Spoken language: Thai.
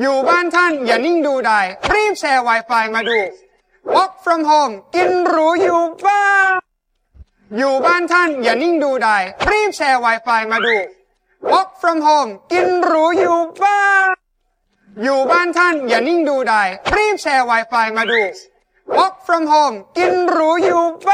อยู่บ้านท่านอย่านิ่งดูได้รีบแชร์ Wi-Fi มาดู Work from home กินหรูอยู่บ้าน อยู่บ้านท่านอย่านิ่งดูได้รีบแชร์ Wi-Fi มาดู Work from home กินหรูอยู่บ้าน อยู่บ้านท่านอย่านิ่งดูได้รีบแชร์ Wi-Fi มาดู Work from home กินหรูอยู่บ้าน